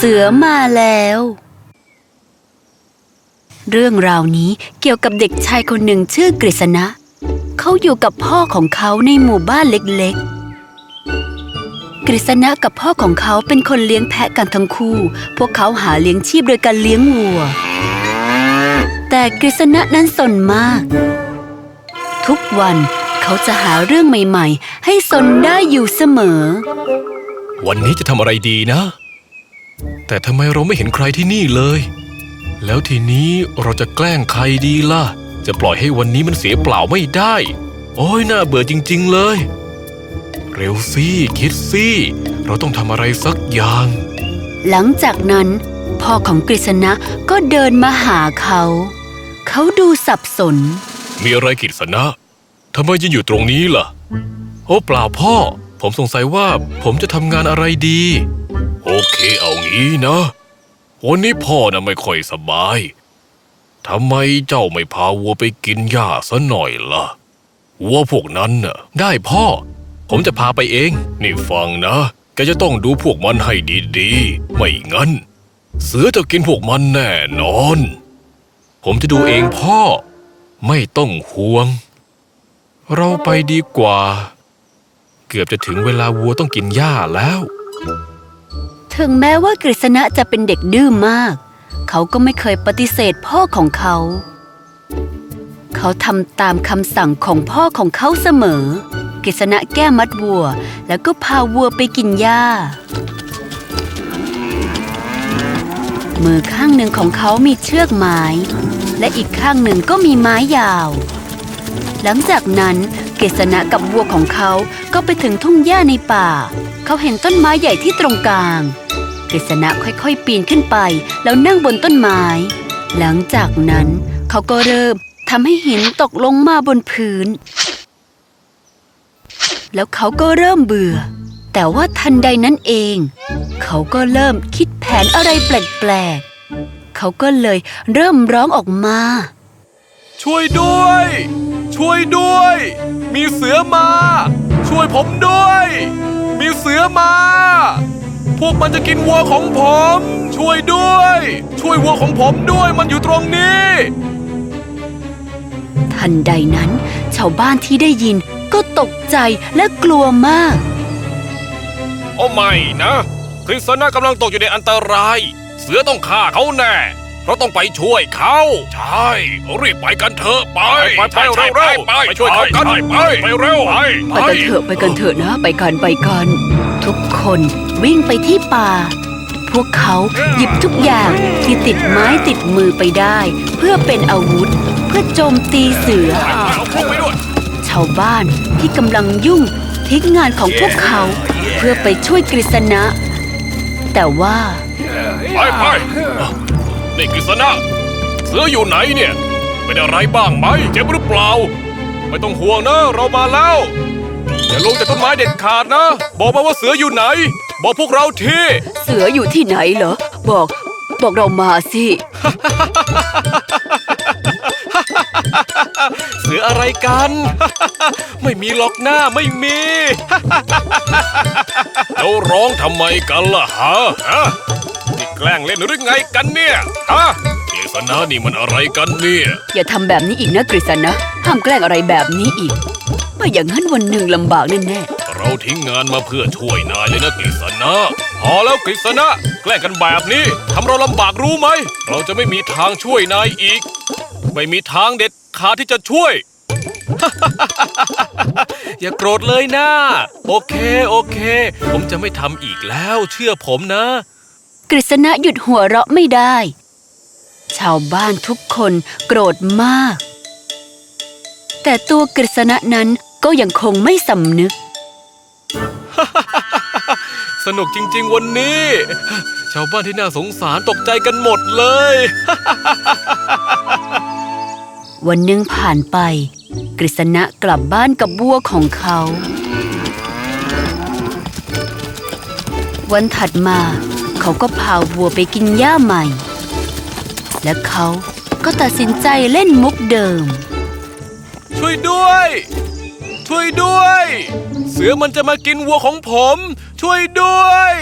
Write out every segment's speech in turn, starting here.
เสือมาแล้ว เรื่องราวนี้เกี่ยวกับเด็กชายคนหนึ่งชื่อกฤษณะ เขาอยู่กับพ่อของเขาในหมู่บ้านเล็กๆ กฤษณะกับพ่อของเขาเป็นคนเลี้ยงแพะกันทั้งคู่ พวกเขาหาเลี้ยงชีพโดยการเลี้ยงวัว แต่กฤษณะนั้นสนมาก ทุกวันเขาจะหาเรื่องใหม่ๆ ให้สนได้อยู่เสมอ วันนี้จะทำอะไรดีนะ แต่ทำไมเราไม่เห็นใครที่นี่เลย แล้วทีนี้เราจะแกล้งใครดีล่ะ จะปล่อยให้วันนี้มันเสียเปล่าไม่ได้ โอ้ยน่าเบื่อจริง ๆ เลย เร็วสิคิดสิเราต้องทำอะไรสักอย่าง หลังจากนั้นพ่อของกฤษณะก็เดินมาหาเขา เขาดูสับสน มีอะไรกิษณะทำไมยืนอยู่ตรงนี้ล่ะ โอ้เปล่าพ่อ ผมสงสัยว่าผมจะทำงานอะไรดี โอเคเอางี้นะ วันนี้พ่อน่ะไม่ค่อยสบาย ทำไมเจ้าไม่พาวัวไปกินหญ้าซะหน่อยล่ะ วัวพวกนั้นน่ะ ได้พ่อ ผมจะพาไปเอง นี่ฟังนะ แกจะต้องดูพวกมันให้ดีๆ ไม่งั้น เสือจะกินพวกมันแน่นอน ผมจะดูเองพ่อ ไม่ต้องห่วง เราไปดีกว่า เกือบจะถึงเวลาวัวต้องกินหญ้าแล้ว ถึงแม้ว่ากฤษณะจะเป็นเด็กดื้อมาก เขาก็ไม่เคยปฏิเสธพ่อของเขา เขาทำตามคำสั่งของพ่อของเขาเสมอ กฤษณะแก้มัดวัว แล้วก็พาวัวไปกินหญ้า มือข้างหนึ่งของเขามีเชือกไม้ และอีกข้างหนึ่งก็มีไม้ยาว หลังจากนั้นกฤษณะกับวัวของเขาก็ไปถึงทุ่งหญ้าในป่า เขาเห็นต้นไม้ใหญ่ที่ตรงกลาง กฤษณะค่อยๆ ปีนขึ้นไป แล้วนั่งบนต้นไม้ หลังจากนั้น เขาก็เริ่มทำให้หินตกลงมาบนพื้น แล้วเขาก็เริ่มเบื่อ แต่ว่าทันใดนั้นเอง เขาก็เริ่มคิดแผนอะไรแปลกๆ เขาก็เลยเริ่มร้องออกมา ช่วยด้วย ช่วยด้วย มีเสือมา ช่วยผมด้วย มีเสือมา พวกมันจะกินวัวของผม ช่วยด้วย ช่วยวัวของผมด้วยมันอยู่ตรงนี้ ทันใดนั้น ชาวบ้านที่ได้ยินก็ตกใจและกลัวมาก โอ้ไม่นะ คริสนะกำลังตกอยู่ในอันตราย เสือต้องฆ่าเขาแน่เราต้องไปช่วยเขา ใช่รีบไปกันเถอะไปไปไปเร็วเร็วไปช่วยเขากันไปไปเร็วไปไปกันเถอะไปกันเถอะนะ ไปกันไปกัน ทุกคน วิ่งไปที่ป่า พวกเขาหยิบทุกอย่างที่ติดไม้ติดมือไปได้ เพื่อเป็นอาวุธ เพื่อโจมตีเสือ ชาวบ้านที่กำลังยุ่งทิ้งงานของพวกเขา เพื่อไปช่วยกฤษณะ แต่ว่า ไปไปนี่กฤษณะ เสืออยู่ไหนเนี่ยเป็นอะไรบ้างไหมเจ็บหรือเปล่า ไม่ต้องห่วงนะ เรามาแล้วอย่าลงจากต้นไม้เด็ดขาดนะ บอกมาว่าเสืออยู่ไหน บอกพวกเราทีเสืออยู่ที่ไหนเหรอ บอก บอกเรามาสิ เสืออะไรกัน ไม่มีหรอกหน้าไม่มีแล้วร้องทำไมกันล่ะฮะฮะนี่แกล้งเล่นหรือไงกันเนี่ยฮะเกษณะนี่มันอะไรกันเนี่ย อย่าทำแบบนี้อีกนะกฤษณะห้ามแกล้งอะไรแบบนี้อีก ไม่อย่างนั้นวันหนึ่งลำบากแน่ เราทิ้งงานมาเพื่อช่วยนายเลยนะกฤษณะพอแล้วกฤษณะ แกล้งกันแบบนี้ทำเราลำบากรู้ไหม เราจะไม่มีทางช่วยนายอีก ไม่มีทางเด็ดขาดที่จะช่วย อย่าโกรธเลยนะ โอเคโอเค ผมจะไม่ทำอีกแล้วเชื่อผมนะ กฤษณะหยุดหัวเราะไม่ได้ ชาวบ้านทุกคนโกรธมาก แต่ตัวกฤษณะนั้นก็ยังคงไม่สำนึก สนุกจริง ๆ วันนี้ ชาวบ้านที่น่าสงสารตกใจกันหมดเลย วันหนึ่งผ่านไป กฤษณะกลับบ้านกับบัวของเขา วันถัดมา เขาก็พาวัวไปกินหญ้าใหม่ และเขาก็ตัดสินใจเล่นมุกเดิม ช่วยด้วย ช่วยด้วย เสือมันจะมากินวัวของผม ช่วยด้วย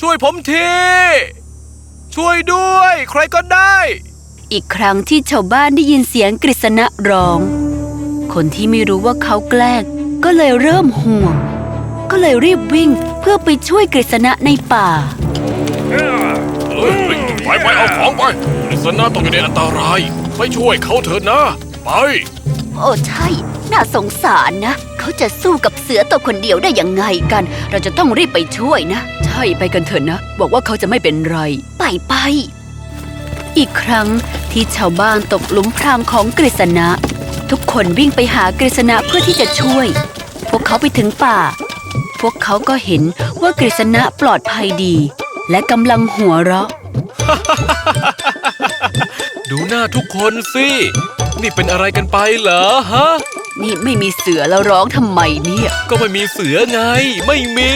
ช่วยผมที ช่วยด้วย ใครก็ได้ อีกครั้งที่ชาวบ้านได้ยินเสียงกฤษณะร้อง คนที่ไม่รู้ว่าเขาแกล้งก็เลยเริ่มห่วง ก็เลยรีบวิ่งเพื่อไปช่วยกฤษณะในป่าไปไปเอาของไปกฤษณะต้องอยู่ในอันตราย ไปช่วยเขาเถอะนะ ไป โอ้ใช่ น่าสงสารนะ เขาจะสู้กับเสือตัวคนเดียวได้ยังไงกัน เราจะต้องรีบไปช่วยนะ ใช่ไปกันเถอะนะ บอกว่าเขาจะไม่เป็นไร ไปไป อีกครั้งที่ชาวบ้านตกหลุมพรางของกฤษณะ ทุกคนวิ่งไปหากฤษณะเพื่อที่จะช่วย พวกเขาไปถึงป่า พวกเขาก็เห็นว่ากฤษณะปลอดภัยดี และกำลังหัวเราะ ดูหน้าทุกคนสิ นี่เป็นอะไรกันไปเหรอฮะ นี่ไม่มีเสือแล้วร้องทำไมเนี่ย ก็ไม่มีเสือไง ไม่มี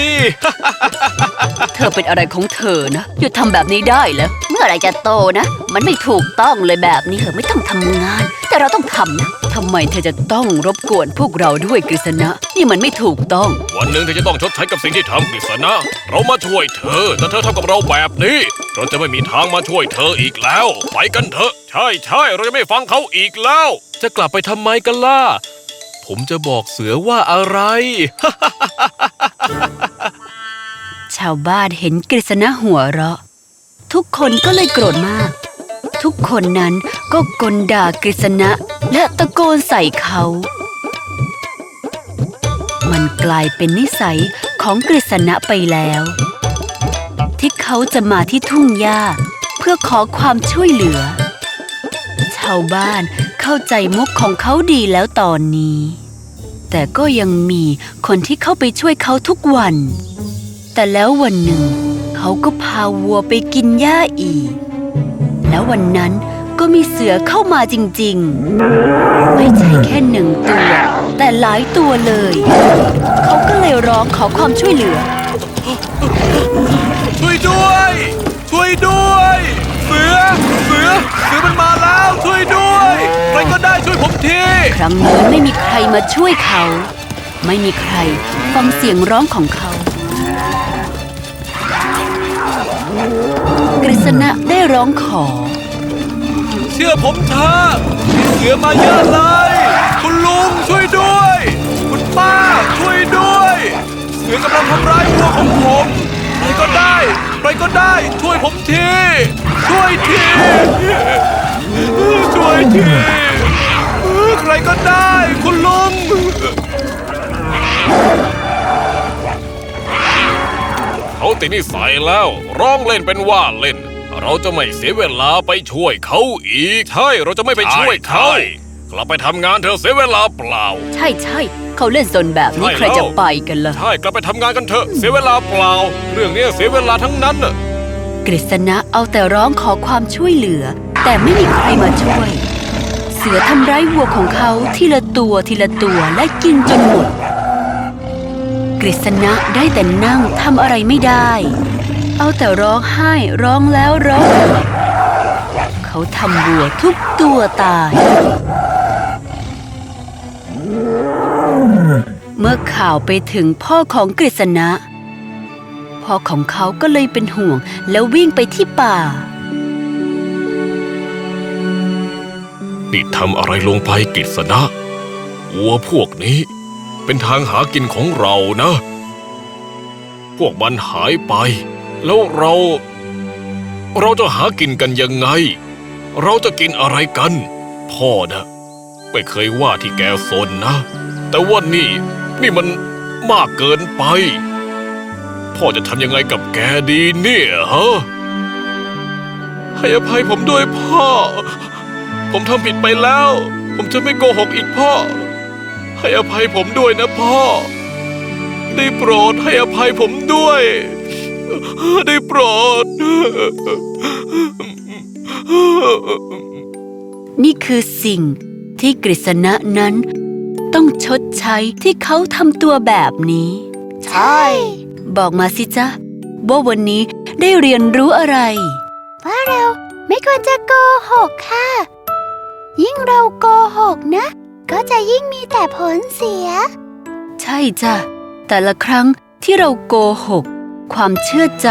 เธอเป็นอะไรของเธอนะหยุดทำแบบนี้ได้แล้ว เมื่อไหรจะโตนะ มันไม่ถูกต้องเลยแบบนี้เธอไม่ต้องทำงาน แต่เราต้องทำนะทำไมเธอจะต้องรบกวนพวกเราด้วยกฤษณะ นี่มันไม่ถูกต้อง วันหนึ่งเธอจะต้องชดใช้กับสิ่งที่ทำกฤษณะ เรามาช่วยเธอ แต่เธอทำกับเราแบบนี้ เราจะไม่มีทางมาช่วยเธออีกแล้ว ไปกันเถอะ ใช่ใช่เราจะไม่ฟังเขาอีกแล้ว จะกลับไปทำไมกันล่ะ ผมจะบอกเสือว่าอะไร ชาวบ้านเห็นกฤษณะหัวเราะ ทุกคนก็เลยโกรธมาก ทุกคนนั้นก็กลด่ากฤษณะและตะโกนใส่เขา มันกลายเป็นนิสัยของกฤษณะไปแล้ว ที่เขาจะมาที่ทุ่งหญ้า เพื่อขอความช่วยเหลือ ชาวบ้าน เข้าใจมุกของเขาดีแล้วตอนนี้ แต่ก็ยังมีคนที่เข้าไปช่วยเขาทุกวัน แต่แล้ววันหนึ่ง เขาก็พาวัวไปกินหญ้าอีก แล้ววันนั้นก็มีเสือเข้ามาจริงๆ ไม่ใช่แค่หนึ่งตัว แต่หลายตัวเลย เขาก็เลยร้องขอความช่วยเหลือ ช่วยด้วย ช่วยด้วย เสือ เสือ เสือมันมาแล้ว ช่วย ด้วยใครก็ได้ช่วยผมที ครั้งนี้ไม่มีใครมาช่วยเขา ไม่มีใครฟังเสียงร้องของเขา กฤษณะได้ร้องขอ เชื่อผมเถอะมีเสือมาเยอะเลย คุณลุงช่วยด้วย คุณป้าช่วยด้วย เสือกำลังทำร้ายวัวของผมใครก็ได้ ใครก็ได้ช่วยผมที ช่วยที ช่วยทีใครก็ได้ คุณลุงเขาติดนิสัยแล้ว ร้องเล่นเป็นว่าเล่น เราจะไม่เสียเวลาไปช่วยเขาอีก ใช่ เราจะไม่ไปช่วยเขากลับไปทำงานเธอะเสียเวลาเปล่า ใช่ใช่เขาเล่นสนแบบนี้ใช่ใครจะแล้วไปกันล่ะ ใช่ กลับไปทำงานกันเถอะ เสียเวลาเปล่า เรื่องเนี้ยเสียเวลาทั้งนั้นน่ะกฤษณะเอาแต่ร้องขอความช่วยเหลือ แต่ไม่มีใครมาช่วย เสือทำร้ายวัวของเขาทีละตัวทีละตัวและกินจนหมด กฤษณะได้แต่นั่งทำอะไรไม่ได้ เอาแต่ร้องไห้ร้องแล้วร้องอีกเขาทำวัวทุกตัวตาย เมื่อข่าวไปถึงพ่อของกฤษณะพ่อของเขาก็เลยเป็นห่วงแล้ววิ่งไปที่ป่า นี่ทำอะไรลงไปกฤษณะวัวพวกนี้ เป็นทางหากินของเรานะ พวกมันหายไป แล้วเรา เราจะหากินกันยังไง เราจะกินอะไรกัน พ่อนะไม่เคยว่าที่แกสนนะ แต่ว่านี่ นี่มันมากเกินไป พ่อจะทำยังไงกับแกดีเนี่ยฮะให้อภัยผมด้วยพ่อ ผมทำผิดไปแล้ว ผมจะไม่โกหกอีกพ่อ ให้อภัยผมด้วยนะพ่อ ได้โปรดให้อภัยผมด้วย ได้โปรด นี่คือสิ่งที่กฤษณะนั้น ต้องชดใช้ที่เขาทำตัวแบบนี้ ใช่ บอกมาสิจ๊ะ ว่าวันนี้ได้เรียนรู้อะไร ว่าเราไม่ควรจะโกหกค่ะ ยิ่งเราโกหกนะ ก็จะยิ่งมีแต่ผลเสีย ใช่จ้ะ แต่ละครั้งที่เราโกหก ความเชื่อใจ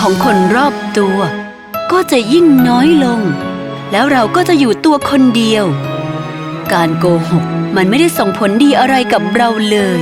ของคนรอบตัว ก็จะยิ่งน้อยลง แล้วเราก็จะอยู่ตัวคนเดียว การโกหกมันไม่ได้ส่งผลดีอะไรกับเราเลย